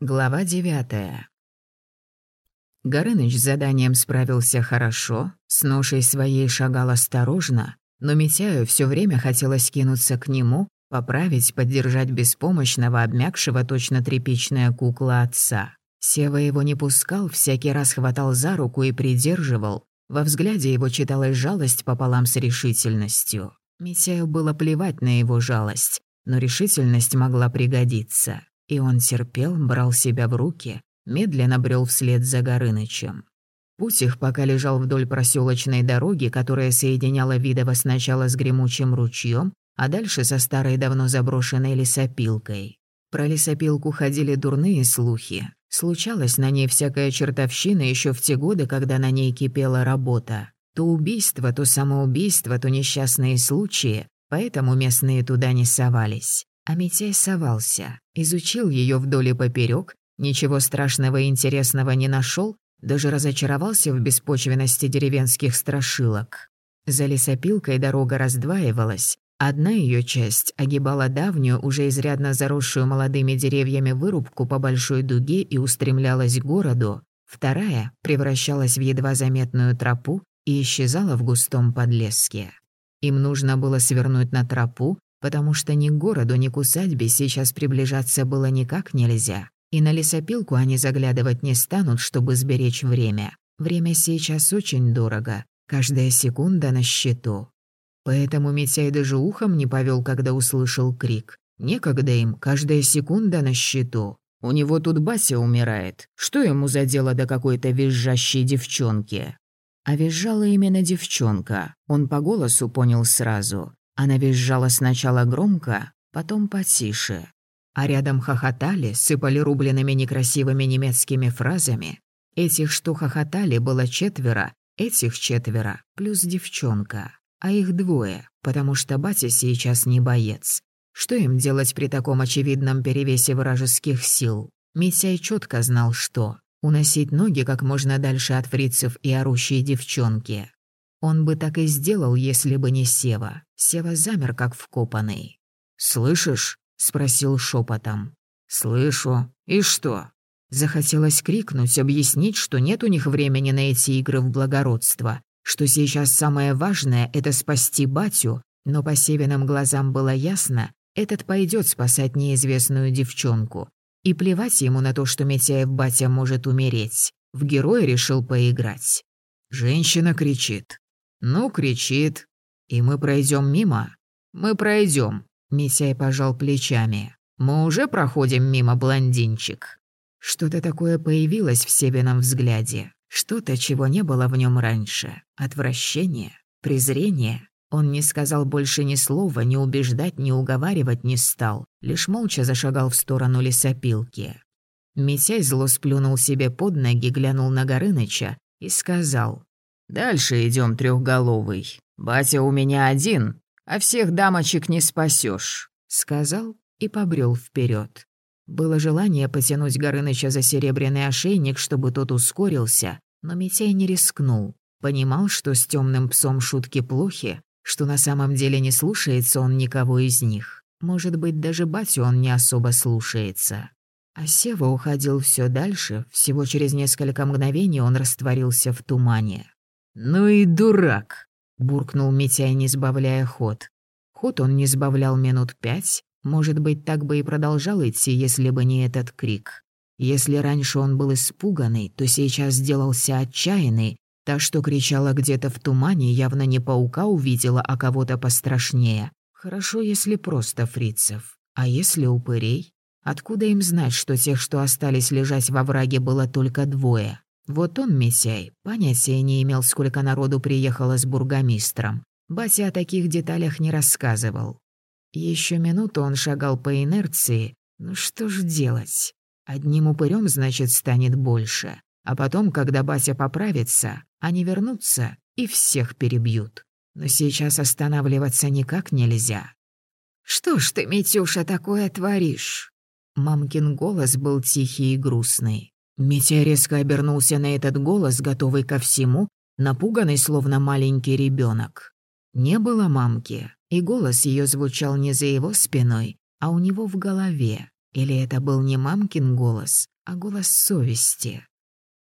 Глава девятая. Горыныч с заданием справился хорошо, с ношей своей шагал осторожно, но Митяю все время хотелось кинуться к нему, поправить, поддержать беспомощного, обмякшего точно тряпичная кукла отца. Сева его не пускал, всякий раз хватал за руку и придерживал. Во взгляде его читалась жалость пополам с решительностью. Митяю было плевать на его жалость, но решительность могла пригодиться. И он терпел, брал себя в руки, медленно брел вслед за Горынычем. Путь их пока лежал вдоль проселочной дороги, которая соединяла Видово сначала с гремучим ручьем, а дальше со старой давно заброшенной лесопилкой. Про лесопилку ходили дурные слухи. Случалось на ней всякая чертовщина еще в те годы, когда на ней кипела работа. То убийство, то самоубийство, то несчастные случаи, поэтому местные туда не совались. А Митяй совался, изучил ее вдоль и поперек, ничего страшного и интересного не нашел, даже разочаровался в беспочвенности деревенских страшилок. За лесопилкой дорога раздваивалась. Одна ее часть огибала давнюю, уже изрядно заросшую молодыми деревьями вырубку по большой дуге и устремлялась к городу, вторая превращалась в едва заметную тропу и исчезала в густом подлеске. Им нужно было свернуть на тропу, потому что ни к городу, ни к усадьбе сейчас приближаться было никак нельзя. И на лесопилку они заглядывать не станут, чтобы сберечь время. Время сейчас очень дорого, каждая секунда на счету. Поэтому Митяй даже ухом не повел, когда услышал крик. Некогда им, каждая секунда на счету. У него тут Бася умирает. Что ему за дело до какой-то визжащей девчонки? А визжала именно девчонка. Он по голосу понял сразу. Она визжала сначала громко, потом потише. А рядом хохотали, сыпали рубленными некрасивыми немецкими фразами. Этих, что хохотали, было четверо, этих четверо, плюс девчонка. А их двое, потому что батя сейчас не боец. Что им делать при таком очевидном перевесе вражеских сил? Митяй четко знал, что. Уносить ноги как можно дальше от фрицев и орущей девчонки. Он бы так и сделал, если бы не Сева. Сева замер, как вкопанный. «Слышишь?» — спросил шепотом. «Слышу. И что?» Захотелось крикнуть, объяснить, что нет у них времени на эти игры в благородство, что сейчас самое важное — это спасти батю, но по Севиным глазам было ясно, этот пойдет спасать неизвестную девчонку. И плевать ему на то, что Митяев батя может умереть. В героя решил поиграть. Женщина кричит. «Ну, кричит. И мы пройдем мимо?» «Мы пройдем. Митяй пожал плечами. «Мы уже проходим мимо, блондинчик». Что-то такое появилось в Себином взгляде. Что-то, чего не было в нем раньше. Отвращение, презрение. Он не сказал больше ни слова, ни убеждать, ни уговаривать не стал. Лишь молча зашагал в сторону лесопилки. Митяй зло сплюнул себе под ноги, глянул на Горыныча и сказал. Дальше идем трехголовый. Батя у меня один, а всех дамочек не спасешь, сказал и побрел вперед. Было желание потянуть Горыныча за серебряный ошейник, чтобы тот ускорился, но Митяй не рискнул. Понимал, что с темным псом шутки плохи, что на самом деле не слушается он никого из них. Может быть, даже батю он не особо слушается. А Сева уходил все дальше, всего через несколько мгновений он растворился в тумане. «Ну и дурак!» — буркнул Митяй, не сбавляя ход. Ход он не сбавлял минут пять, может быть, так бы и продолжал идти, если бы не этот крик. Если раньше он был испуганный, то сейчас сделался отчаянный. Та, что кричала где-то в тумане, явно не паука увидела, а кого-то пострашнее. Хорошо, если просто фрицев. А если упырей? Откуда им знать, что тех, что остались лежать во враге, было только двое? Вот он, Митяй, понятия не имел, сколько народу приехало с бургомистром. Бася о таких деталях не рассказывал. Еще минуту он шагал по инерции. Ну что ж делать? Одним упырем, значит, станет больше. А потом, когда Бася поправится, они вернутся и всех перебьют. Но сейчас останавливаться никак нельзя. «Что ж ты, Митюша, такое творишь?» Мамкин голос был тихий и грустный. Митя резко обернулся на этот голос, готовый ко всему, напуганный, словно маленький ребенок. Не было мамки, и голос ее звучал не за его спиной, а у него в голове. Или это был не мамкин голос, а голос совести?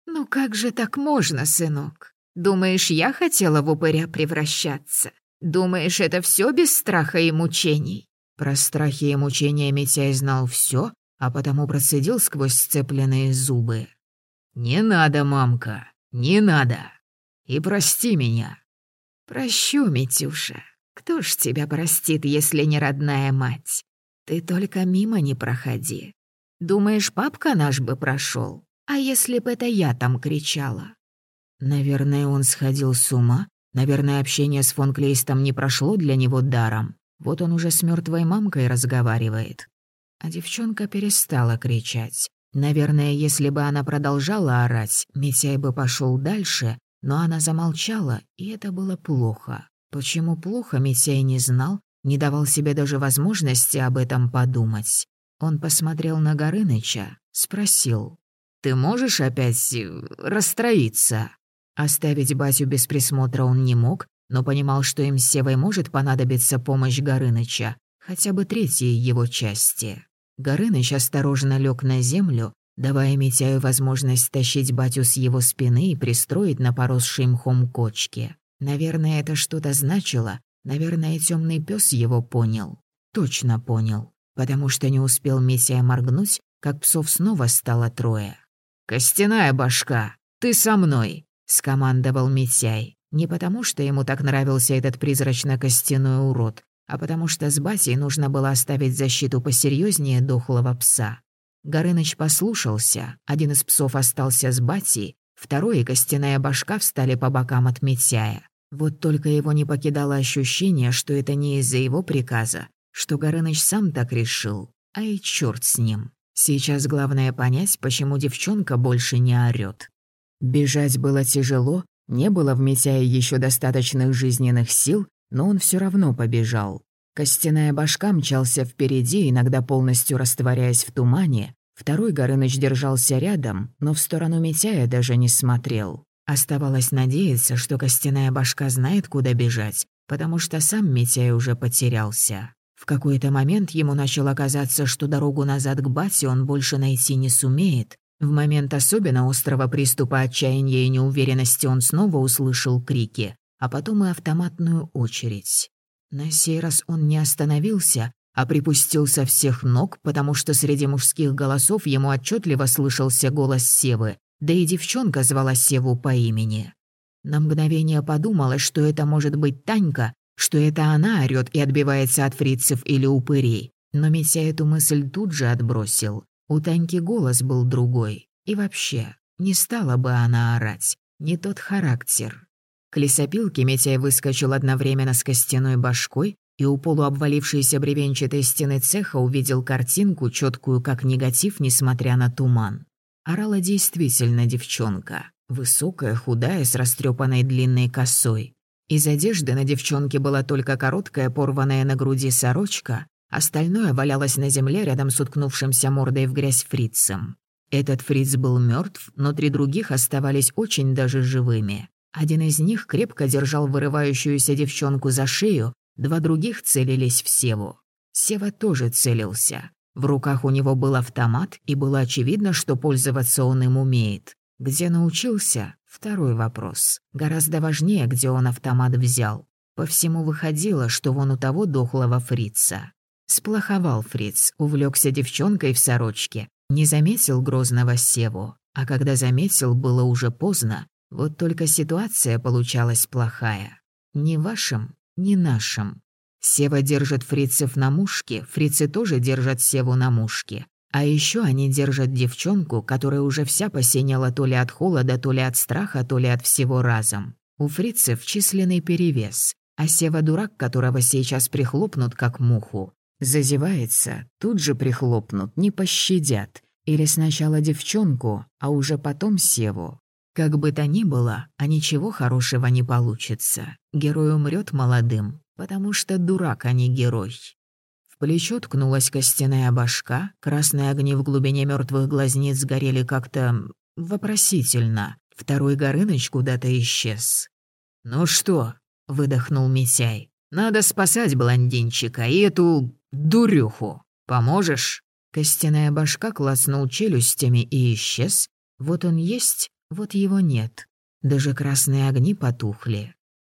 «Ну как же так можно, сынок? Думаешь, я хотела в упыря превращаться? Думаешь, это все без страха и мучений?» Про страхи и мучения Митяй знал все, а потому процедил сквозь сцепленные зубы. «Не надо, мамка, не надо. И прости меня». «Прощу, Митюша. Кто ж тебя простит, если не родная мать? Ты только мимо не проходи. Думаешь, папка наш бы прошел? А если бы это я там кричала?» Наверное, он сходил с ума. Наверное, общение с фон Клейстом не прошло для него даром. Вот он уже с мертвой мамкой разговаривает. А девчонка перестала кричать. Наверное, если бы она продолжала орать, Митяй бы пошел дальше, но она замолчала, и это было плохо. Почему плохо, Митяй не знал, не давал себе даже возможности об этом подумать. Он посмотрел на Горыныча, спросил. «Ты можешь опять э, расстроиться?» Оставить Басю без присмотра он не мог, но понимал, что им с Севой может понадобиться помощь Горыныча, хотя бы третьей его части. Горыныч осторожно лег на землю, давая Митяю возможность тащить батю с его спины и пристроить на поросшей мхом кочке. Наверное, это что-то значило, наверное, темный пес его понял. Точно понял, потому что не успел Митяя моргнуть, как псов снова стало трое. «Костяная башка, ты со мной!» — скомандовал Митяй. Не потому, что ему так нравился этот призрачно-костяной урод, а потому что с Басей нужно было оставить защиту посерьезнее дохлого пса. Горыныч послушался, один из псов остался с Басей, второй и костяная башка встали по бокам от Митяя. Вот только его не покидало ощущение, что это не из-за его приказа, что Горыныч сам так решил, а и черт с ним. Сейчас главное понять, почему девчонка больше не орёт. Бежать было тяжело, не было в Митяе еще достаточных жизненных сил, но он все равно побежал. Костяная башка мчался впереди, иногда полностью растворяясь в тумане. Второй Горыныч держался рядом, но в сторону Митяя даже не смотрел. Оставалось надеяться, что костяная башка знает, куда бежать, потому что сам Митяй уже потерялся. В какой-то момент ему начало казаться, что дорогу назад к Бате он больше найти не сумеет. В момент особенно острого приступа отчаяния и неуверенности он снова услышал крики, а потом и автоматную очередь. На сей раз он не остановился, а припустил со всех ног, потому что среди мужских голосов ему отчетливо слышался голос Севы, да и девчонка звала Севу по имени. На мгновение подумалось, что это может быть Танька, что это она орёт и отбивается от фрицев или упырей. Но Митя эту мысль тут же отбросил. У Таньки голос был другой. И вообще, не стала бы она орать. Не тот характер. К лесопилке Митяй выскочил одновременно с костяной башкой и у полуобвалившейся бревенчатой стены цеха увидел картинку, четкую как негатив, несмотря на туман. Орала действительно девчонка. Высокая, худая, с растрепанной длинной косой. Из одежды на девчонке была только короткая, порванная на груди сорочка, остальное валялось на земле рядом с уткнувшимся мордой в грязь фрицем. Этот фриц был мертв, но три других оставались очень даже живыми. Один из них крепко держал вырывающуюся девчонку за шею, два других целились в Севу. Сева тоже целился. В руках у него был автомат, и было очевидно, что пользоваться он им умеет. Где научился? Второй вопрос. Гораздо важнее, где он автомат взял. По всему выходило, что вон у того дохлого фрица. Сплоховал фриц, увлекся девчонкой в сорочке, не заметил грозного Севу. А когда заметил, было уже поздно. Вот только ситуация получалась плохая. Ни вашим, ни нашим. Сева держит фрицев на мушке, фрицы тоже держат Севу на мушке. А еще они держат девчонку, которая уже вся посинела то ли от холода, то ли от страха, то ли от всего разом. У фрицев численный перевес, а Сева-дурак, которого сейчас прихлопнут как муху, зазевается, тут же прихлопнут, не пощадят. Или сначала девчонку, а уже потом Севу. Как бы то ни было, а ничего хорошего не получится. Герой умрет молодым, потому что дурак, а не герой плечо ткнулась костяная башка, красные огни в глубине мертвых глазниц горели как-то вопросительно. Второй Горыныч куда-то исчез. «Ну что?» — выдохнул Митяй. «Надо спасать блондинчика и эту дурюху. Поможешь?» Костяная башка клацнул челюстями и исчез. Вот он есть, вот его нет. Даже красные огни потухли.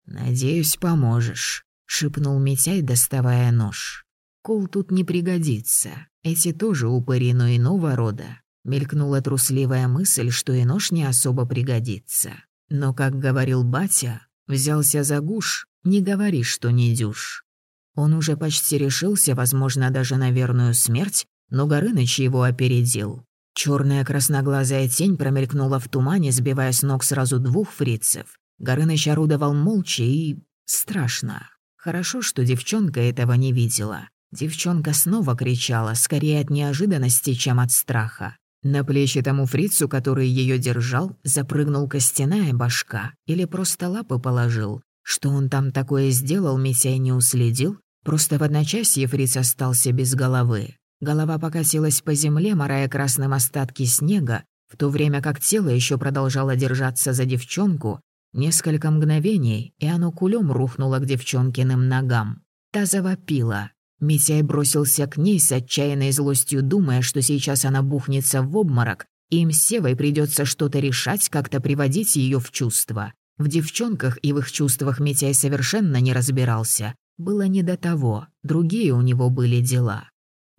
«Надеюсь, поможешь», — шепнул Митяй, доставая нож. «Кол тут не пригодится. Эти тоже упыри, но иного рода». Мелькнула трусливая мысль, что и нож не особо пригодится. Но, как говорил батя, взялся за гуш, не говори, что не дюшь. Он уже почти решился, возможно, даже на верную смерть, но Горыныч его опередил. Черная красноглазая тень промелькнула в тумане, сбивая с ног сразу двух фрицев. Горыныч орудовал молча и... страшно. Хорошо, что девчонка этого не видела. Девчонка снова кричала, скорее от неожиданности, чем от страха. На плечи тому фрицу, который ее держал, запрыгнул костяная башка или просто лапы положил. Что он там такое сделал, Митяй не уследил. Просто в одночасье фриц остался без головы. Голова покатилась по земле, морая красным остатки снега, в то время как тело еще продолжало держаться за девчонку. Несколько мгновений, и оно кулем рухнуло к девчонкиным ногам. Та завопила. Митяй бросился к ней с отчаянной злостью, думая, что сейчас она бухнется в обморок, и им с Севой придется что-то решать, как-то приводить ее в чувство. В девчонках и в их чувствах Митяй совершенно не разбирался. Было не до того, другие у него были дела.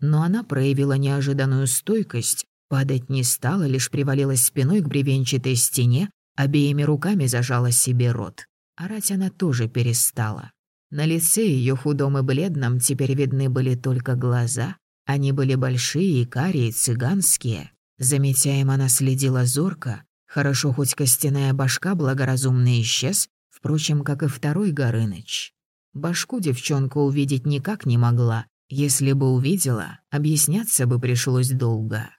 Но она проявила неожиданную стойкость, падать не стала, лишь привалилась спиной к бревенчатой стене, обеими руками зажала себе рот. Орать она тоже перестала. На лице ее худом и бледном теперь видны были только глаза. Они были большие и карие, цыганские. Заметяем, она следила зорко. Хорошо, хоть костяная башка благоразумно исчез, впрочем, как и второй Горыныч. Башку девчонка увидеть никак не могла. Если бы увидела, объясняться бы пришлось долго.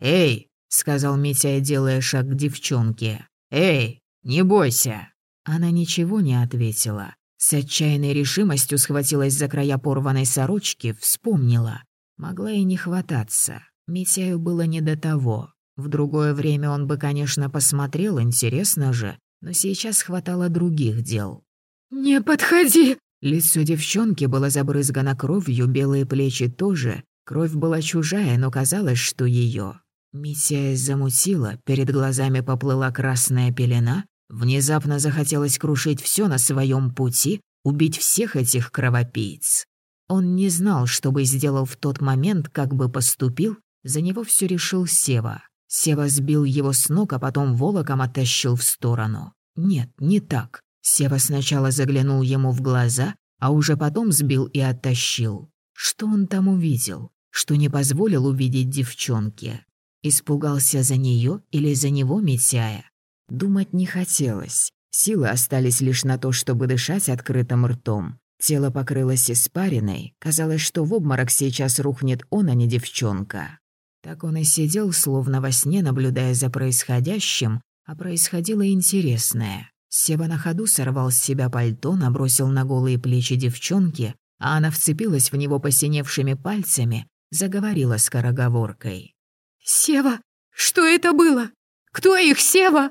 «Эй!» — сказал Митя, делая шаг к девчонке. «Эй, не бойся!» Она ничего не ответила. С отчаянной решимостью схватилась за края порванной сорочки, вспомнила. Могла и не хвататься. Митяю было не до того. В другое время он бы, конечно, посмотрел, интересно же, но сейчас хватало других дел. «Не подходи!» Лицо девчонки было забрызгано кровью, белые плечи тоже. Кровь была чужая, но казалось, что ее. Митяя замутила, перед глазами поплыла красная пелена, Внезапно захотелось крушить все на своем пути, убить всех этих кровопийц. Он не знал, что бы сделал в тот момент, как бы поступил, за него все решил Сева. Сева сбил его с ног, а потом волоком оттащил в сторону. Нет, не так. Сева сначала заглянул ему в глаза, а уже потом сбил и оттащил. Что он там увидел? Что не позволил увидеть девчонке? Испугался за нее или за него Митяя? Думать не хотелось. Силы остались лишь на то, чтобы дышать открытым ртом. Тело покрылось испариной. Казалось, что в обморок сейчас рухнет он, а не девчонка. Так он и сидел, словно во сне, наблюдая за происходящим, а происходило интересное. Сева на ходу сорвал с себя пальто, набросил на голые плечи девчонки, а она вцепилась в него посиневшими пальцами, заговорила скороговоркой. «Сева, что это было? Кто их, Сева?»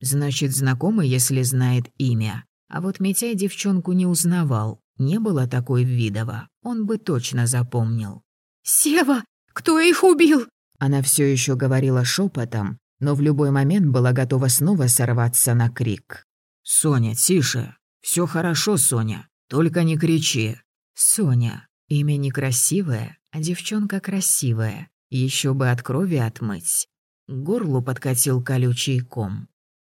Значит, знакомый, если знает имя. А вот Митяй девчонку не узнавал. Не было такой Видова. Он бы точно запомнил. «Сева! Кто их убил?» Она все еще говорила шепотом, но в любой момент была готова снова сорваться на крик. «Соня, тише! Все хорошо, Соня. Только не кричи!» «Соня. Имя некрасивое, а девчонка красивая. Еще бы от крови отмыть». К горлу подкатил колючий ком.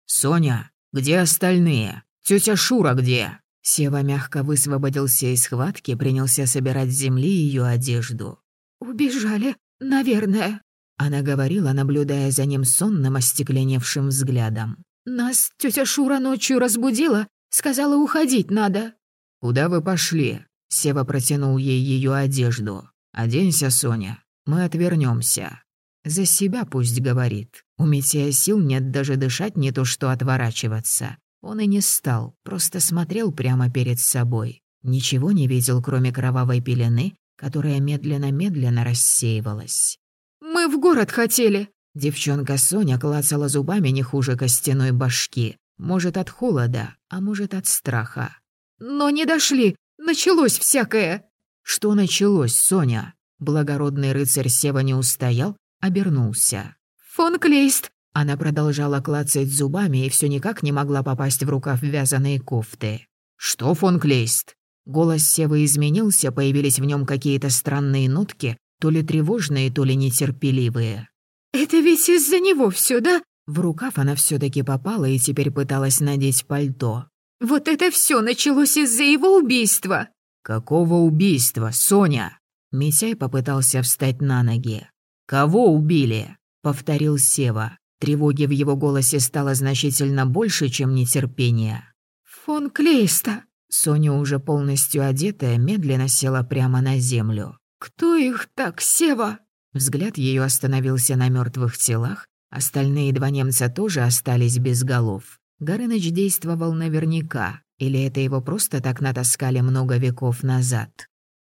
«Соня, где остальные? Тетя Шура где?» Сева мягко высвободился из схватки, принялся собирать с земли ее одежду. «Убежали, наверное», — она говорила, наблюдая за ним сонным, остекленевшим взглядом. «Нас тетя Шура ночью разбудила, сказала, уходить надо». «Куда вы пошли?» Сева протянул ей ее одежду. «Оденься, Соня, мы отвернемся. За себя пусть говорит. У Митяя сил нет даже дышать, не то что отворачиваться. Он и не стал, просто смотрел прямо перед собой. Ничего не видел, кроме кровавой пелены, которая медленно-медленно рассеивалась. «Мы в город хотели!» Девчонка Соня клацала зубами не хуже костяной башки. Может, от холода, а может, от страха. «Но не дошли! Началось всякое!» «Что началось, Соня?» Благородный рыцарь Сева не устоял, обернулся. «Фон Клейст!» Она продолжала клацать зубами и все никак не могла попасть в рукав вязаной кофты. «Что, фон Клейст?» Голос Севы изменился, появились в нем какие-то странные нотки, то ли тревожные, то ли нетерпеливые. «Это ведь из-за него все, да?» В рукав она все таки попала и теперь пыталась надеть пальто. «Вот это все началось из-за его убийства!» «Какого убийства, Соня?» Митяй попытался встать на ноги. «Кого убили?» — повторил Сева. Тревоги в его голосе стало значительно больше, чем нетерпение. «Фон Клейста!» Соня, уже полностью одетая, медленно села прямо на землю. «Кто их так, Сева?» Взгляд ее остановился на мертвых телах, остальные два немца тоже остались без голов. Горыныч действовал наверняка, или это его просто так натаскали много веков назад.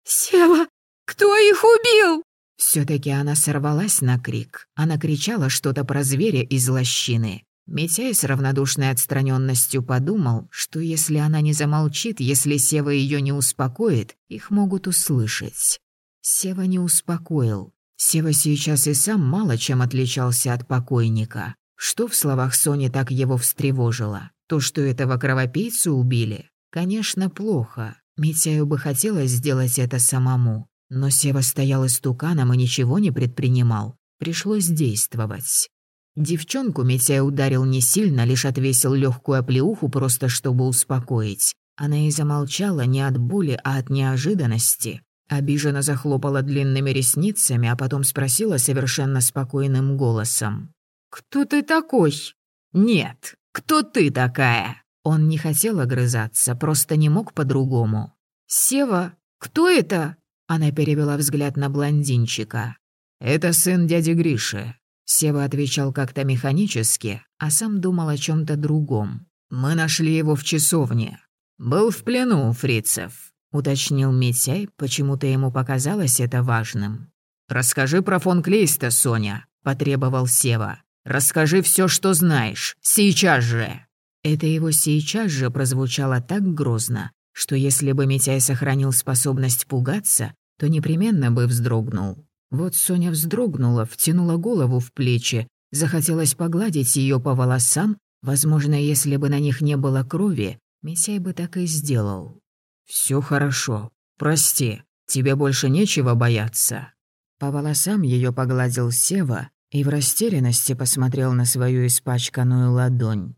«Сева, кто их убил?» все таки она сорвалась на крик. Она кричала что-то про зверя из лощины. Митяй с равнодушной отстраненностью подумал, что если она не замолчит, если Сева ее не успокоит, их могут услышать. Сева не успокоил. Сева сейчас и сам мало чем отличался от покойника. Что в словах Сони так его встревожило? То, что этого кровопийцу убили? Конечно, плохо. Митяю бы хотелось сделать это самому. Но Сева стоял истуканом и ничего не предпринимал. Пришлось действовать. Девчонку Митяй ударил не сильно, лишь отвесил легкую оплеуху, просто чтобы успокоить. Она и замолчала не от боли, а от неожиданности. Обиженно захлопала длинными ресницами, а потом спросила совершенно спокойным голосом. «Кто ты такой?» «Нет, кто ты такая?» Он не хотел огрызаться, просто не мог по-другому. «Сева, кто это?» Она перевела взгляд на блондинчика. «Это сын дяди Гриши». Сева отвечал как-то механически, а сам думал о чем то другом. «Мы нашли его в часовне. Был в плену у фрицев», — уточнил Митяй, почему-то ему показалось это важным. «Расскажи про фон Клейста, Соня», — потребовал Сева. «Расскажи все, что знаешь. Сейчас же!» Это его «сейчас же» прозвучало так грозно, что если бы Митяй сохранил способность пугаться, то непременно бы вздрогнул. Вот Соня вздрогнула, втянула голову в плечи, захотелось погладить ее по волосам, возможно, если бы на них не было крови, Митяй бы так и сделал. Все хорошо. Прости, тебе больше нечего бояться». По волосам ее погладил Сева и в растерянности посмотрел на свою испачканную ладонь.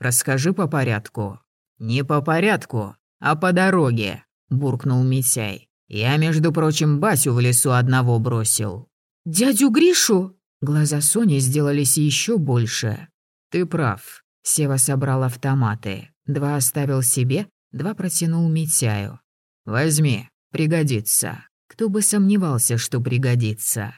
«Расскажи по порядку». «Не по порядку, а по дороге», — буркнул Митяй. «Я, между прочим, Басю в лесу одного бросил». «Дядю Гришу?» Глаза Сони сделались еще больше. «Ты прав». Сева собрал автоматы. Два оставил себе, два протянул Митяю. «Возьми, пригодится». Кто бы сомневался, что пригодится.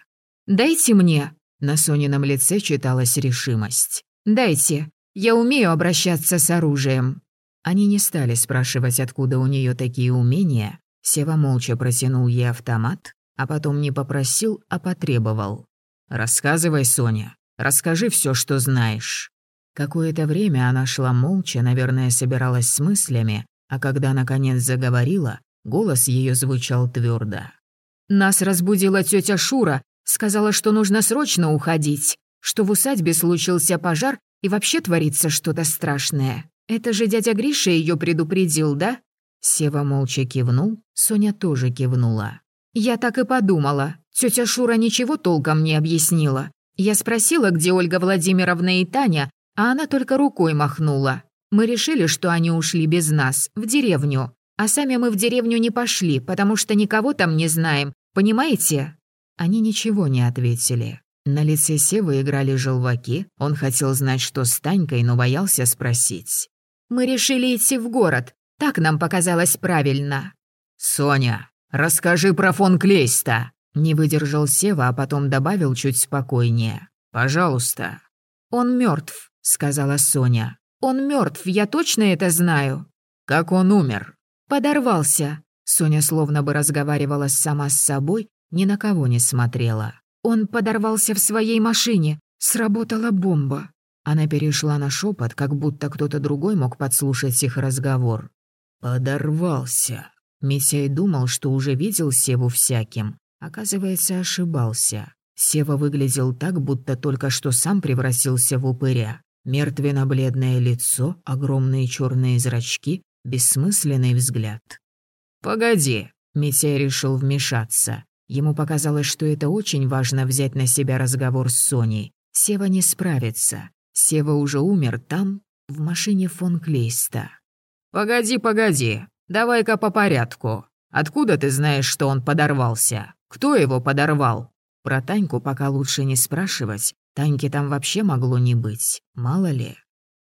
«Дайте мне!» На Сонином лице читалась решимость. «Дайте, я умею обращаться с оружием». Они не стали спрашивать, откуда у нее такие умения, Сева молча протянул ей автомат, а потом не попросил, а потребовал. «Рассказывай, Соня, расскажи все, что знаешь». Какое-то время она шла молча, наверное, собиралась с мыслями, а когда наконец заговорила, голос ее звучал твердо. «Нас разбудила тетя Шура, сказала, что нужно срочно уходить, что в усадьбе случился пожар и вообще творится что-то страшное. Это же дядя Гриша ее предупредил, да?» Сева молча кивнул, Соня тоже кивнула. «Я так и подумала. Тетя Шура ничего толком не объяснила. Я спросила, где Ольга Владимировна и Таня, а она только рукой махнула. Мы решили, что они ушли без нас, в деревню. А сами мы в деревню не пошли, потому что никого там не знаем, понимаете?» Они ничего не ответили. На лице Севы играли желваки, он хотел знать, что с Танькой, но боялся спросить. «Мы решили идти в город, так нам показалось правильно». «Соня, расскажи про фон Клейста», — не выдержал Сева, а потом добавил чуть спокойнее. «Пожалуйста». «Он мертв, сказала Соня. «Он мертв, я точно это знаю». «Как он умер?» «Подорвался». Соня словно бы разговаривала сама с собой, ни на кого не смотрела. «Он подорвался в своей машине. Сработала бомба». Она перешла на шепот, как будто кто-то другой мог подслушать их разговор. «Подорвался». Митяй думал, что уже видел Севу всяким, Оказывается, ошибался. Сева выглядел так, будто только что сам превратился в упыря. Мертвенно-бледное лицо, огромные черные зрачки, бессмысленный взгляд. «Погоди», — Митяй решил вмешаться. Ему показалось, что это очень важно взять на себя разговор с Соней. Сева не справится. Сева уже умер там, в машине фон Клейста. «Погоди, погоди, давай-ка по порядку. Откуда ты знаешь, что он подорвался? Кто его подорвал?» Про Таньку пока лучше не спрашивать. Таньки там вообще могло не быть, мало ли.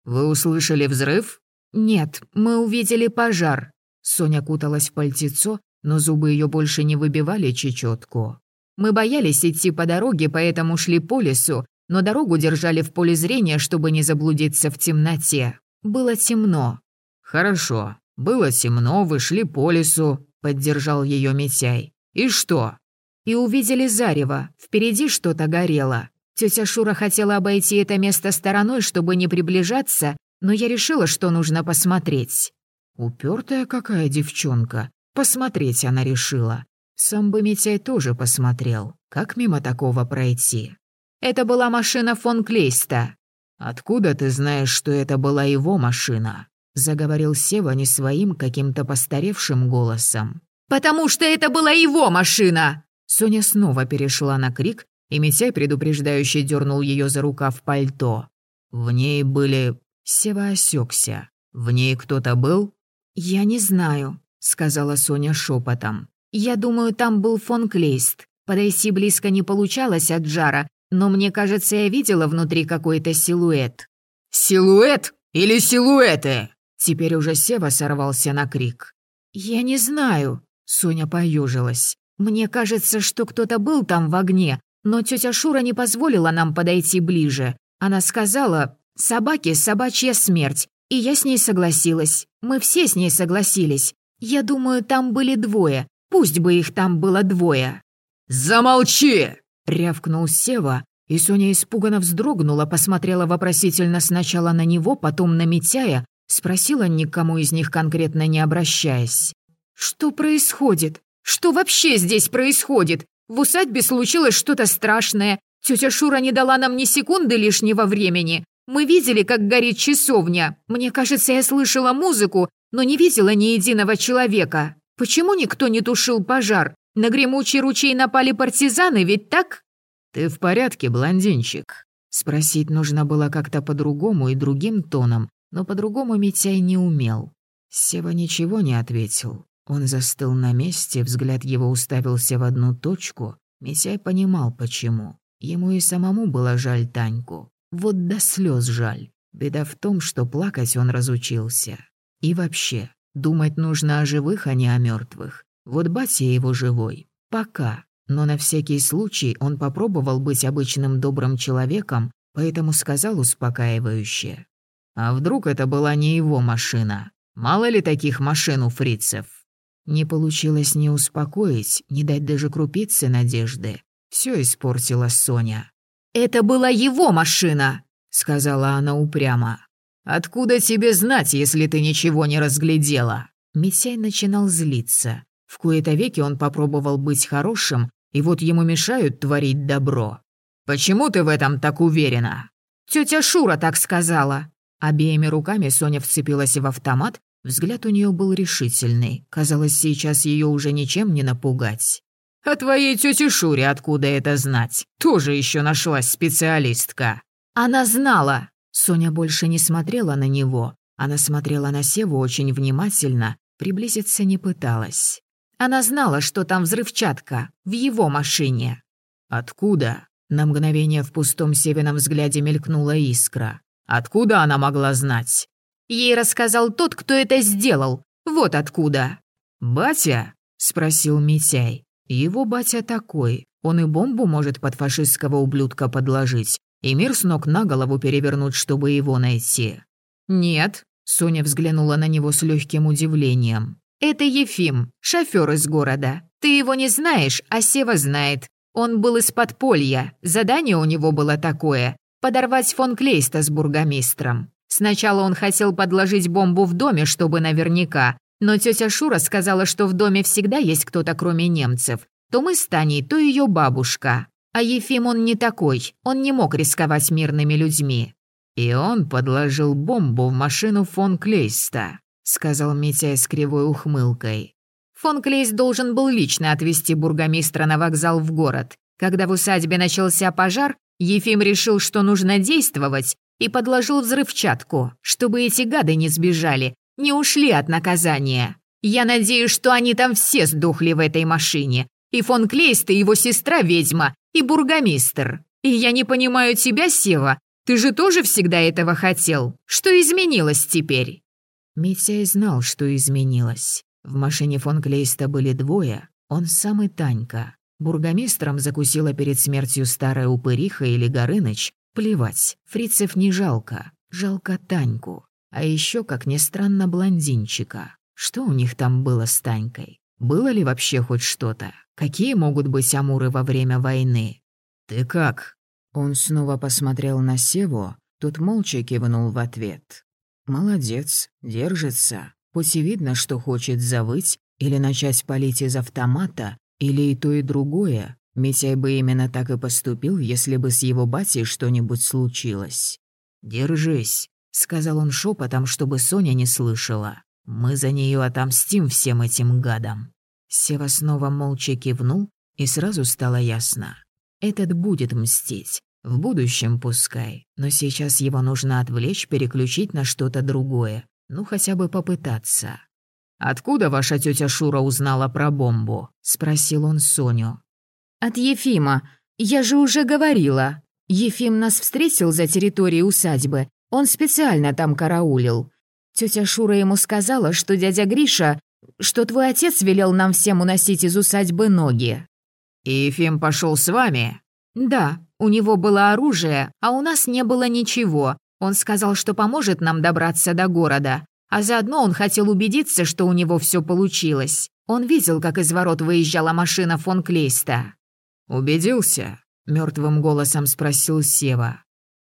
«Вы услышали взрыв?» «Нет, мы увидели пожар». Соня куталась в пальтецо, но зубы ее больше не выбивали чечетку. «Мы боялись идти по дороге, поэтому шли по лесу, но дорогу держали в поле зрения, чтобы не заблудиться в темноте. Было темно». «Хорошо. Было темно, вы шли по лесу», — поддержал ее Митяй. «И что?» «И увидели зарево. Впереди что-то горело. Тетя Шура хотела обойти это место стороной, чтобы не приближаться, но я решила, что нужно посмотреть». «Упертая какая девчонка. Посмотреть она решила. Сам бы Митяй тоже посмотрел. Как мимо такого пройти?» «Это была машина фон Клейста». «Откуда ты знаешь, что это была его машина?» Заговорил Сева не своим каким-то постаревшим голосом. «Потому что это была его машина!» Соня снова перешла на крик, и Митяй предупреждающе дернул ее за рукав пальто. В ней были Сева осекся. «В ней кто-то был?» «Я не знаю», — сказала Соня шепотом. «Я думаю, там был фон Клейст. Подойти близко не получалось от жара, но мне кажется, я видела внутри какой-то силуэт». «Силуэт или силуэты?» Теперь уже Сева сорвался на крик. «Я не знаю», — Соня поюжилась. «Мне кажется, что кто-то был там в огне, но тетя Шура не позволила нам подойти ближе. Она сказала, Собаке собачья смерть, и я с ней согласилась. Мы все с ней согласились. Я думаю, там были двое. Пусть бы их там было двое». «Замолчи!» — рявкнул Сева, и Соня испуганно вздрогнула, посмотрела вопросительно сначала на него, потом на Митяя, спросила, никому из них конкретно не обращаясь. «Что происходит? Что вообще здесь происходит? В усадьбе случилось что-то страшное. Тетя Шура не дала нам ни секунды лишнего времени. Мы видели, как горит часовня. Мне кажется, я слышала музыку, но не видела ни единого человека. Почему никто не тушил пожар? На гремучий ручей напали партизаны, ведь так?» «Ты в порядке, блондинчик?» Спросить нужно было как-то по-другому и другим тоном, но по-другому Митяй не умел. Сева ничего не ответил. Он застыл на месте, взгляд его уставился в одну точку. Митяй понимал, почему. Ему и самому было жаль Таньку. Вот до слез жаль. Беда в том, что плакать он разучился. И вообще, думать нужно о живых, а не о мертвых. Вот батя его живой. Пока. Но на всякий случай он попробовал быть обычным добрым человеком, поэтому сказал успокаивающе. «А вдруг это была не его машина? Мало ли таких машин у фрицев?» Не получилось ни успокоить, ни дать даже крупицы надежды. Все испортила Соня. «Это была его машина», — сказала она упрямо. «Откуда тебе знать, если ты ничего не разглядела?» Митяй начинал злиться. В кои-то веки он попробовал быть хорошим, и вот ему мешают творить добро. «Почему ты в этом так уверена?» «Тетя Шура так сказала». Обеими руками Соня вцепилась в автомат, взгляд у нее был решительный. Казалось, сейчас ее уже ничем не напугать. «А твоей тете Шуре откуда это знать? Тоже еще нашлась специалистка». «Она знала!» Соня больше не смотрела на него. Она смотрела на Севу очень внимательно, приблизиться не пыталась. Она знала, что там взрывчатка, в его машине. «Откуда?» На мгновение в пустом Севином взгляде мелькнула искра. «Откуда она могла знать?» Ей рассказал тот, кто это сделал. Вот откуда. «Батя?» — спросил Митяй. Его батя такой. Он и бомбу может под фашистского ублюдка подложить, и мир с ног на голову перевернуть, чтобы его найти. «Нет», — Соня взглянула на него с легким удивлением. «Это Ефим, шофер из города. Ты его не знаешь, а Сева знает. Он был из подполья. Задание у него было такое — подорвать фон Клейста с бургомистром. Сначала он хотел подложить бомбу в доме, чтобы наверняка, но тетя Шура сказала, что в доме всегда есть кто-то, кроме немцев. то мы с Таней, то ее бабушка. А Ефим он не такой, он не мог рисковать мирными людьми». «И он подложил бомбу в машину фон Клейста», — сказал Митя с кривой ухмылкой. Фон Клейст должен был лично отвезти бургомистра на вокзал в город. Когда в усадьбе начался пожар, Ефим решил, что нужно действовать, и подложил взрывчатку, чтобы эти гады не сбежали, не ушли от наказания. Я надеюсь, что они там все сдохли в этой машине. И фон Клейст, и его сестра-ведьма, и бургомистр. И я не понимаю тебя, Сева. Ты же тоже всегда этого хотел. Что изменилось теперь?» Митяй знал, что изменилось. В машине фон Клейста были двое, он сам и Танька. Бургомистром закусила перед смертью старая упыриха или Горыныч. Плевать, фрицев не жалко, жалко Таньку. А еще, как ни странно, блондинчика. Что у них там было с Танькой? Было ли вообще хоть что-то? Какие могут быть амуры во время войны? «Ты как?» Он снова посмотрел на Севу, тот молча кивнул в ответ. «Молодец, держится. Хоть и видно, что хочет завыть или начать палить из автомата, или и то, и другое. Митяй бы именно так и поступил, если бы с его батей что-нибудь случилось. «Держись», — сказал он шепотом, чтобы Соня не слышала. «Мы за нее отомстим всем этим гадам». Сева снова молча кивнул, и сразу стало ясно. Этот будет мстить. В будущем пускай, но сейчас его нужно отвлечь, переключить на что-то другое. Ну, хотя бы попытаться. «Откуда ваша тетя Шура узнала про бомбу?» — спросил он Соню. «От Ефима. Я же уже говорила. Ефим нас встретил за территорией усадьбы. Он специально там караулил. Тетя Шура ему сказала, что дядя Гриша, что твой отец велел нам всем уносить из усадьбы ноги». «И Ефим пошел с вами?» «Да, у него было оружие, а у нас не было ничего. Он сказал, что поможет нам добраться до города. А заодно он хотел убедиться, что у него все получилось. Он видел, как из ворот выезжала машина фон Клейста. «Убедился?» — мертвым голосом спросил Сева.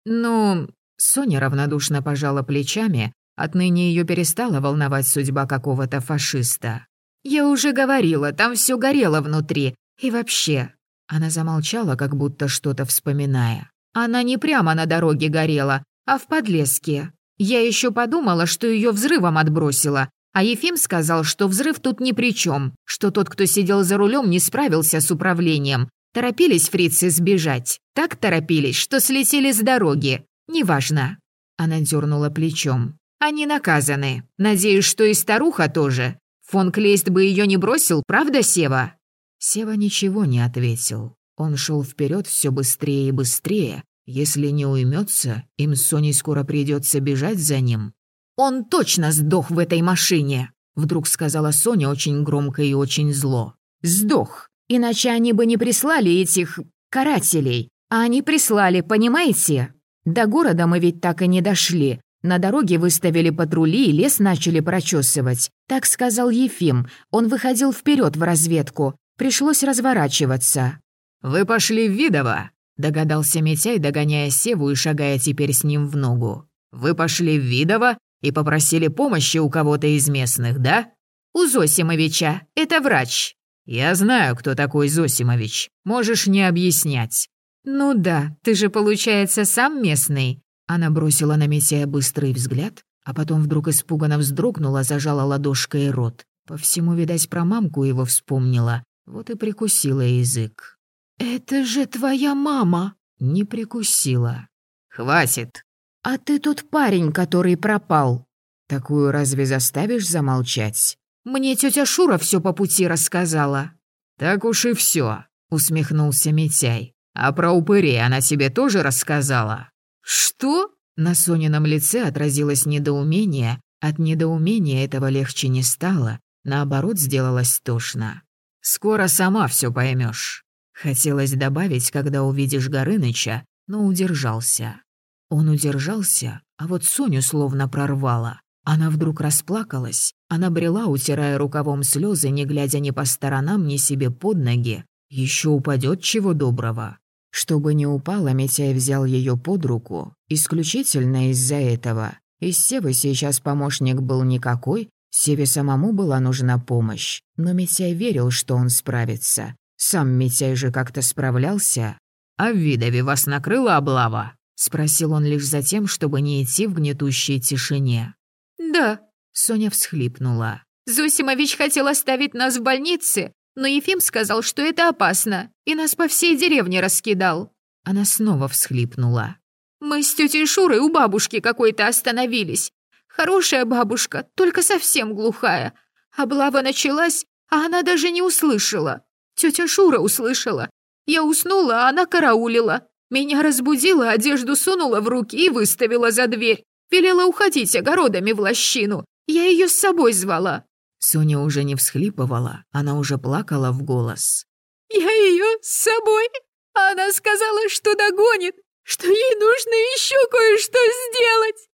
«Ну...» — Соня равнодушно пожала плечами, отныне ее перестала волновать судьба какого-то фашиста. «Я уже говорила, там все горело внутри. И вообще...» Она замолчала, как будто что-то вспоминая. «Она не прямо на дороге горела, а в подлеске. Я еще подумала, что ее взрывом отбросило, а Ефим сказал, что взрыв тут ни при чем, что тот, кто сидел за рулем, не справился с управлением. Торопились фрицы сбежать. Так торопились, что слетели с дороги. Неважно. Она дернула плечом. Они наказаны. Надеюсь, что и старуха тоже. Фон Клейст бы ее не бросил, правда, Сева? Сева ничего не ответил. Он шел вперед все быстрее и быстрее, если не уймется, им с Соней скоро придется бежать за ним. «Он точно сдох в этой машине!» Вдруг сказала Соня очень громко и очень зло. «Сдох! Иначе они бы не прислали этих... карателей. А они прислали, понимаете? До города мы ведь так и не дошли. На дороге выставили патрули и лес начали прочесывать. Так сказал Ефим. Он выходил вперед в разведку. Пришлось разворачиваться». «Вы пошли в Видово?» Догадался Митяй, догоняя Севу и шагая теперь с ним в ногу. «Вы пошли в Видово и попросили помощи у кого-то из местных, да?» «У Зосимовича. Это врач». «Я знаю, кто такой Зосимович. Можешь не объяснять». «Ну да, ты же, получается, сам местный». Она бросила на Митяя быстрый взгляд, а потом вдруг испуганно вздрогнула, зажала ладошкой рот. По всему, видать, про мамку его вспомнила. Вот и прикусила язык. «Это же твоя мама!» Не прикусила. «Хватит!» «А ты тот парень, который пропал!» «Такую разве заставишь замолчать?» «Мне тетя Шура все по пути рассказала». «Так уж и все, усмехнулся Митяй. «А про упырей она тебе тоже рассказала?» «Что?» На Сонином лице отразилось недоумение. От недоумения этого легче не стало. Наоборот, сделалось тошно. «Скоро сама все поймешь. Хотелось добавить, когда увидишь Горыныча, но удержался. Он удержался, а вот Соню словно прорвало. Она вдруг расплакалась, она брела, утирая рукавом слезы, не глядя ни по сторонам, ни себе под ноги. Еще упадет чего доброго. Чтобы не упала, Митяй взял ее под руку, исключительно из-за этого. Из Севы сейчас помощник был никакой, Севе самому была нужна помощь, но Митяй верил, что он справится. Сам Митяй же как-то справлялся. «А в Видове вас накрыла облава?» — спросил он лишь за тем, чтобы не идти в гнетущей тишине. «Да», — Соня всхлипнула. «Зосимович хотел оставить нас в больнице, но Ефим сказал, что это опасно, и нас по всей деревне раскидал». Она снова всхлипнула. «Мы с тетей Шурой у бабушки какой-то остановились. Хорошая бабушка, только совсем глухая. Облава началась, а она даже не услышала. Тетя Шура услышала. Я уснула, а она караулила. Меня разбудила, одежду сунула в руки и выставила за дверь. Велела уходить огородами в лощину. Я ее с собой звала». Соня уже не всхлипывала, она уже плакала в голос. «Я ее с собой? Она сказала, что догонит, что ей нужно еще кое-что сделать».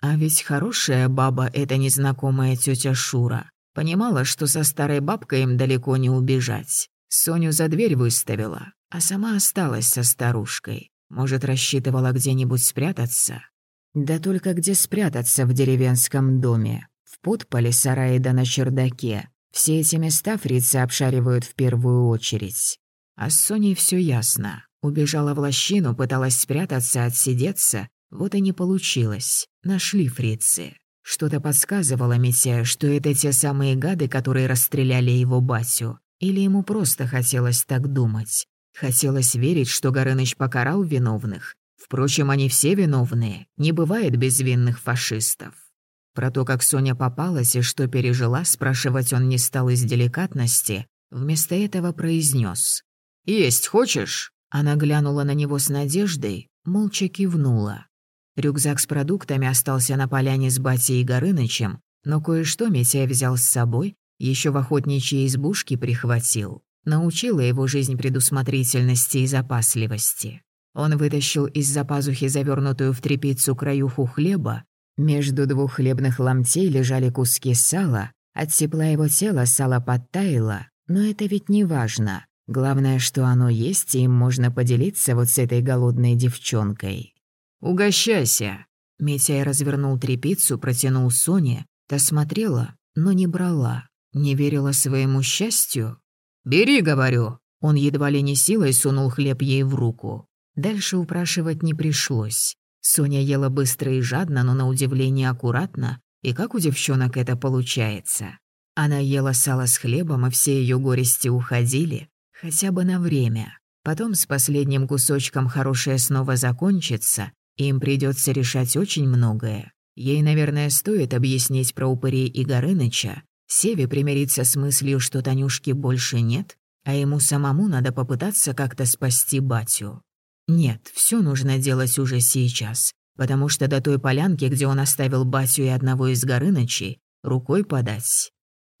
А ведь хорошая баба — это незнакомая тетя Шура. Понимала, что со старой бабкой им далеко не убежать. Соню за дверь выставила, а сама осталась со старушкой. Может, рассчитывала где-нибудь спрятаться? Да только где спрятаться в деревенском доме? В подполе сарае да на чердаке. Все эти места фрицы обшаривают в первую очередь. А с Соней все ясно. Убежала в лощину, пыталась спрятаться, отсидеться. Вот и не получилось. Нашли фрицы. Что-то подсказывало Митяю, что это те самые гады, которые расстреляли его батю. Или ему просто хотелось так думать. Хотелось верить, что Горыныч покарал виновных. Впрочем, они все виновные, не бывает безвинных фашистов. Про то, как Соня попалась и что пережила, спрашивать он не стал из деликатности, вместо этого произнес: «Есть хочешь?» Она глянула на него с надеждой, молча кивнула. Рюкзак с продуктами остался на поляне с Батей и Горынычем, но кое-что Митяй взял с собой еще в охотничьей избушке прихватил. Научила его жизнь предусмотрительности и запасливости. Он вытащил из-за пазухи завернутую в тряпицу краюху хлеба. Между двух хлебных ломтей лежали куски сала. От тепла его тела сало подтаяло, но это ведь не важно. Главное, что оно есть, и им можно поделиться вот с этой голодной девчонкой. «Угощайся!» Митяй развернул трепицу, протянул Соне. Та смотрела, но не брала. Не верила своему счастью? «Бери, говорю!» Он едва ли не силой сунул хлеб ей в руку. Дальше упрашивать не пришлось. Соня ела быстро и жадно, но на удивление аккуратно. И как у девчонок это получается? Она ела сало с хлебом, и все ее горести уходили, хотя бы на время. Потом с последним кусочком хорошее снова закончится, и им придется решать очень многое. Ей, наверное, стоит объяснить про упырей и Горыныча, Севе примириться с мыслью, что Танюшки больше нет, а ему самому надо попытаться как-то спасти батю. Нет, все нужно делать уже сейчас, потому что до той полянки, где он оставил батю и одного из Горынычей, рукой подать.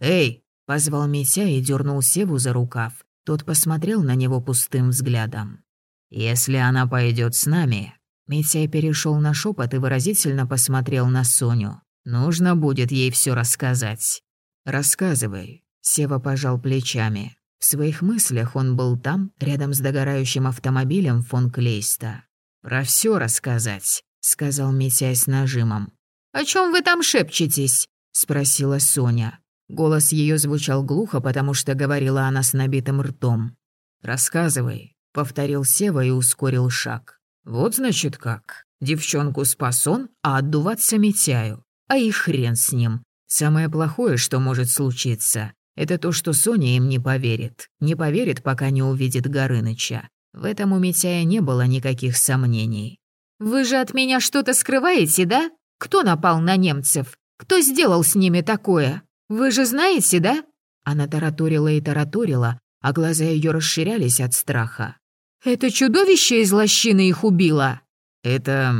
«Эй!» — позвал Митя и дернул Севу за рукав. Тот посмотрел на него пустым взглядом. «Если она пойдет с нами...» Митяй перешел на шепот и выразительно посмотрел на Соню. «Нужно будет ей все рассказать. «Рассказывай», — Сева пожал плечами. В своих мыслях он был там, рядом с догорающим автомобилем фон Клейста. «Про все рассказать», — сказал Митяй с нажимом. «О чем вы там шепчетесь?» — спросила Соня. Голос ее звучал глухо, потому что говорила она с набитым ртом. «Рассказывай», — повторил Сева и ускорил шаг. «Вот значит как. Девчонку спас он, а отдуваться Митяю. А и хрен с ним. Самое плохое, что может случиться, это то, что Соня им не поверит. Не поверит, пока не увидит Горыныча. В этом у Митяя не было никаких сомнений. «Вы же от меня что-то скрываете, да? Кто напал на немцев? Кто сделал с ними такое? Вы же знаете, да?» Она тараторила и тараторила, а глаза ее расширялись от страха. «Это чудовище из лощины их убило?» «Это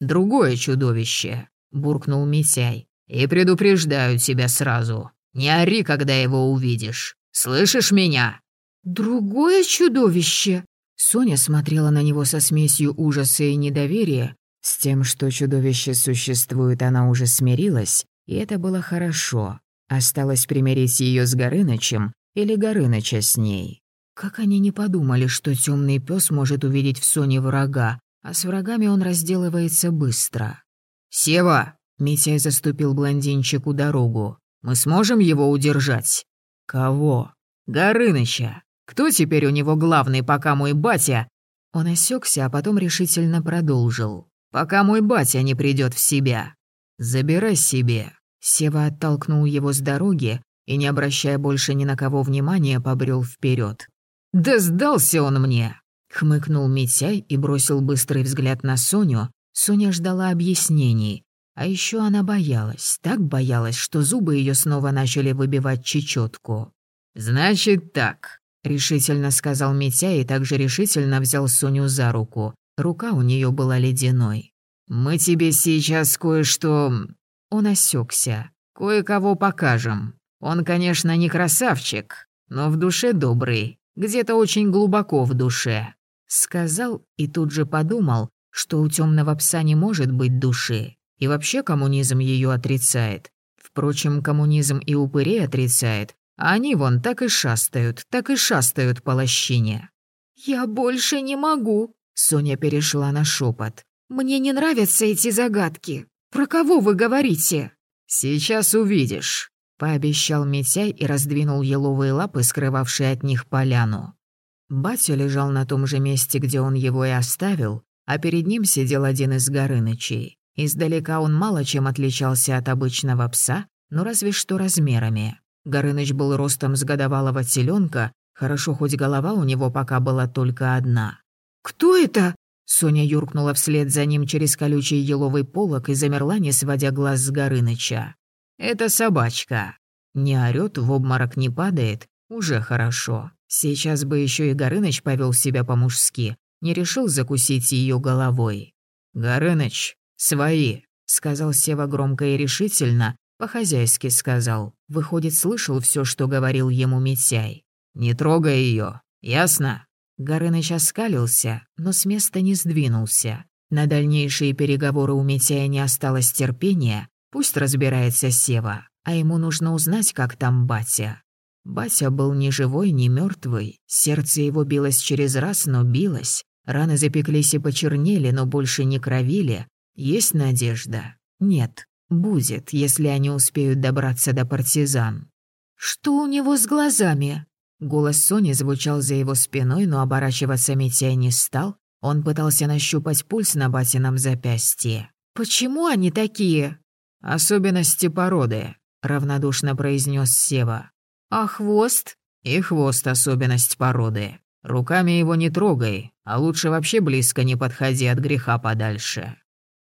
другое чудовище», — буркнул Митяй. И предупреждаю тебя сразу. Не ори, когда его увидишь. Слышишь меня?» «Другое чудовище?» Соня смотрела на него со смесью ужаса и недоверия. С тем, что чудовище существует, она уже смирилась, и это было хорошо. Осталось примирить ее с Горынычем или Горыныча с ней. Как они не подумали, что темный пес может увидеть в Соне врага, а с врагами он разделывается быстро. «Сева!» Митяй заступил блондинчику дорогу. «Мы сможем его удержать?» «Кого?» «Горыныча. Кто теперь у него главный, пока мой батя...» Он осекся, а потом решительно продолжил. «Пока мой батя не придет в себя. Забирай себе». Сева оттолкнул его с дороги и, не обращая больше ни на кого внимания, побрел вперед. «Да сдался он мне!» — хмыкнул Митяй и бросил быстрый взгляд на Соню. Соня ждала объяснений. А еще она боялась, так боялась, что зубы ее снова начали выбивать чечетку. «Значит так», — решительно сказал Митя и также решительно взял Соню за руку. Рука у нее была ледяной. «Мы тебе сейчас кое-что...» Он осекся. «Кое-кого покажем. Он, конечно, не красавчик, но в душе добрый, где-то очень глубоко в душе». Сказал и тут же подумал, что у темного пса не может быть души. И вообще коммунизм ее отрицает. Впрочем, коммунизм и упырей отрицает, а они вон так и шастают, так и шастают по лощине. «Я больше не могу», — Соня перешла на шепот. «Мне не нравятся эти загадки. Про кого вы говорите?» «Сейчас увидишь», — пообещал Митяй и раздвинул еловые лапы, скрывавшие от них поляну. Батя лежал на том же месте, где он его и оставил, а перед ним сидел один из Горынычей. Издалека он мало чем отличался от обычного пса, но разве что размерами. Горыныч был ростом с годовалого теленка, хорошо хоть голова у него пока была только одна. «Кто это?» Соня юркнула вслед за ним через колючий еловый полог и замерла, не сводя глаз с Горыныча. «Это собачка. Не орёт, в обморок не падает. Уже хорошо. Сейчас бы еще и Горыныч повел себя по-мужски. Не решил закусить ее головой. «Горыныч, «Свои», — сказал Сева громко и решительно, по-хозяйски сказал. Выходит, слышал все, что говорил ему Митяй. «Не трогай ее, ясно?» Горыныч оскалился, но с места не сдвинулся. На дальнейшие переговоры у Митяя не осталось терпения, пусть разбирается Сева, а ему нужно узнать, как там батя. Батя был ни живой, ни мертвый, сердце его билось через раз, но билось, раны запеклись и почернели, но больше не кровили, есть надежда? Нет. Будет, если они успеют добраться до партизан. «Что у него с глазами?» Голос Сони звучал за его спиной, но оборачиваться Митяй не стал. Он пытался нащупать пульс на батином запястье. «Почему они такие?» «Особенности породы», — равнодушно произнес Сева. «А хвост?» «И хвост — особенность породы. Руками его не трогай, а лучше вообще близко не подходи от греха подальше».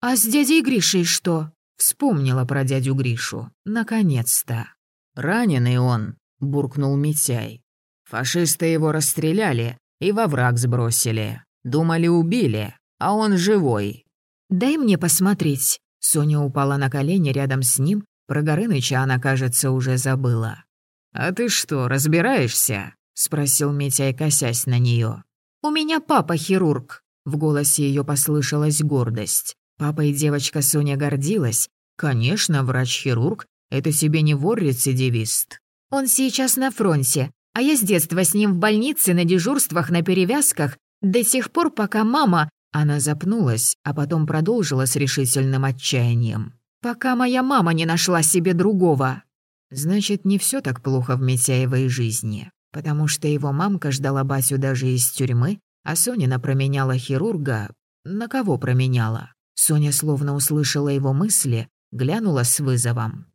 «А с дядей Гришей что?» Вспомнила про дядю Гришу. Наконец-то. «Раненый он», — буркнул Митяй. «Фашисты его расстреляли и во враг сбросили. Думали, убили, а он живой». «Дай мне посмотреть». Соня упала на колени рядом с ним. Про Горыныча она, кажется, уже забыла. «А ты что, разбираешься?» — спросил Митяй, косясь на нее. «У меня папа хирург». В голосе ее послышалась гордость. Папа и девочка Соня гордилась. Конечно, врач-хирург — это себе не вор-рецидивист. Он сейчас на фронте, а я с детства с ним в больнице на дежурствах на перевязках до сих пор, пока мама... Она запнулась, а потом продолжила с решительным отчаянием. «Пока моя мама не нашла себе другого». Значит, не все так плохо в Митяевой жизни, потому что его мамка ждала Басю даже из тюрьмы, а Сонина променяла хирурга... На кого променяла? Соня словно услышала его мысли, глянула с вызовом.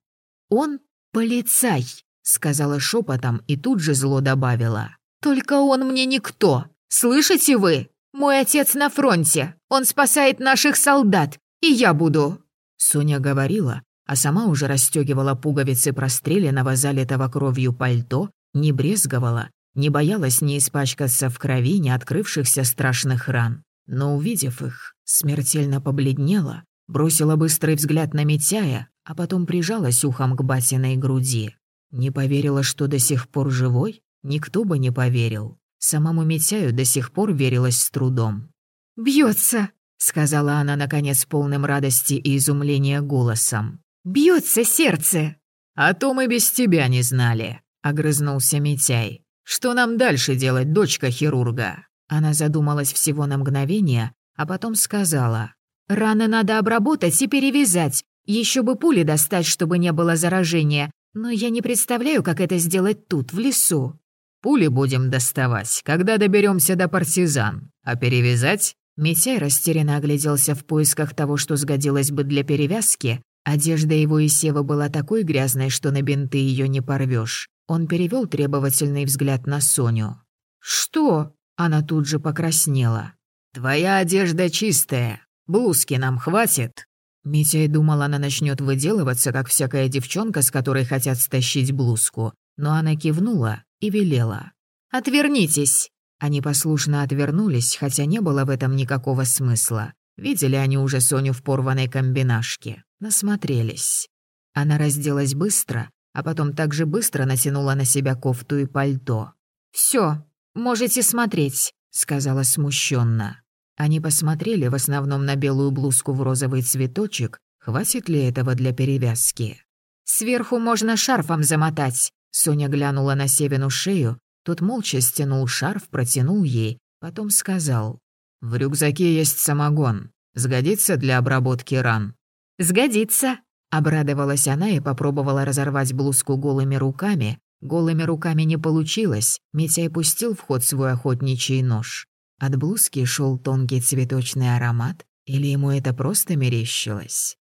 «Он полицай», — сказала шепотом и тут же зло добавила. «Только он мне никто. Слышите вы? Мой отец на фронте. Он спасает наших солдат. И я буду». Соня говорила, а сама уже расстегивала пуговицы простреленного, залитого кровью пальто, не брезговала, не боялась ни испачкаться в крови, ни открывшихся страшных ран. Но увидев их, смертельно побледнела, бросила быстрый взгляд на Митяя, а потом прижалась ухом к Басиной груди. Не поверила, что до сих пор живой? Никто бы не поверил. Самому Митяю до сих пор верилось с трудом. «Бьется!» — сказала она, наконец, полным радости и изумления голосом. «Бьется сердце!» «А то мы без тебя не знали», — огрызнулся Митяй. «Что нам дальше делать, дочка хирурга?» Она задумалась всего на мгновение, а потом сказала. «Раны надо обработать и перевязать. Еще бы пули достать, чтобы не было заражения. Но я не представляю, как это сделать тут, в лесу». Пули будем доставать, когда доберемся до партизан. А перевязать?» Митяй растерянно огляделся в поисках того, что сгодилось бы для перевязки. Одежда его и Сева была такой грязной, что на бинты ее не порвешь. Он перевел требовательный взгляд на Соню. «Что?» Она тут же покраснела. «Твоя одежда чистая. Блузки нам хватит?» Митяй думал, она начнет выделываться, как всякая девчонка, с которой хотят стащить блузку. Но она кивнула и велела. «Отвернитесь!» Они послушно отвернулись, хотя не было в этом никакого смысла. Видели они уже Соню в порванной комбинашке. Насмотрелись. Она разделась быстро, а потом также быстро натянула на себя кофту и пальто. «Всё, можете смотреть», — сказала смущенно. Они посмотрели в основном на белую блузку в розовый цветочек, хватит ли этого для перевязки. «Сверху можно шарфом замотать», — Соня глянула на Севину шею, тот молча стянул шарф, протянул ей, потом сказал. «В рюкзаке есть самогон. Сгодится для обработки ран?» «Сгодится», — обрадовалась она и попробовала разорвать блузку голыми руками. Голыми руками не получилось, Митяй пустил в ход свой охотничий нож. От блузки шел тонкий цветочный аромат, или ему это просто мерещилось?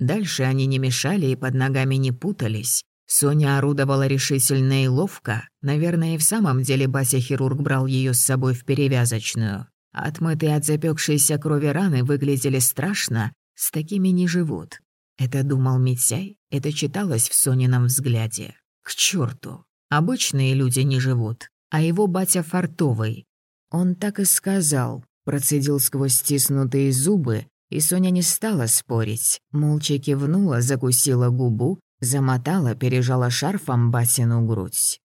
Дальше они не мешали и под ногами не путались. Соня орудовала решительно и ловко. Наверное, и в самом деле Бася-хирург брал ее с собой в перевязочную. Отмытые от запекшейся крови раны выглядели страшно, с такими не живут. Это думал Митяй, это читалось в Сонином взгляде. К черту! Обычные люди не живут, а его батя фартовый. Он так и сказал, процедил сквозь стиснутые зубы, и Соня не стала спорить. Молча кивнула, закусила губу, замотала, пережала шарфом Басину грудь.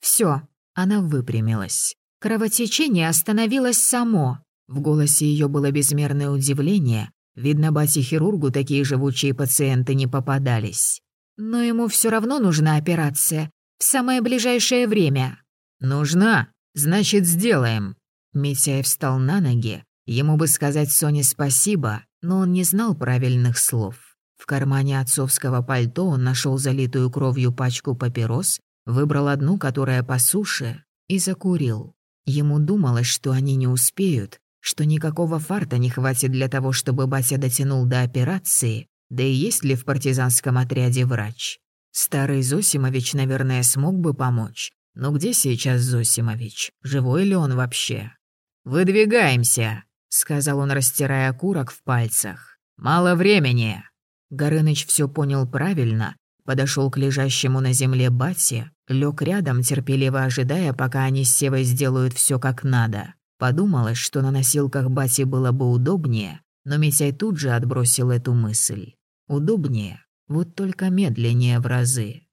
Все, она выпрямилась. Кровотечение остановилось само. В голосе ее было безмерное удивление. Видно, бате-хирургу такие живучие пациенты не попадались. Но ему все равно нужна операция. В самое ближайшее время. «Нужна? Значит, сделаем», Митяй встал на ноги. Ему бы сказать Соне спасибо, но он не знал правильных слов. В кармане отцовского пальто он нашел залитую кровью пачку папирос, выбрал одну, которая по суше, и закурил. Ему думалось, что они не успеют, что никакого фарта не хватит для того, чтобы батя дотянул до операции, да и есть ли в партизанском отряде врач. Старый Зосимович, наверное, смог бы помочь. Но где сейчас Зосимович? Живой ли он вообще? «Выдвигаемся», — сказал он, растирая окурок в пальцах. «Мало времени». Горыныч все понял правильно, подошел к лежащему на земле бате, лег рядом, терпеливо ожидая, пока они с Севой сделают все как надо. Подумалось, что на носилках бати было бы удобнее, но Митяй тут же отбросил эту мысль. Удобнее, вот только медленнее в разы.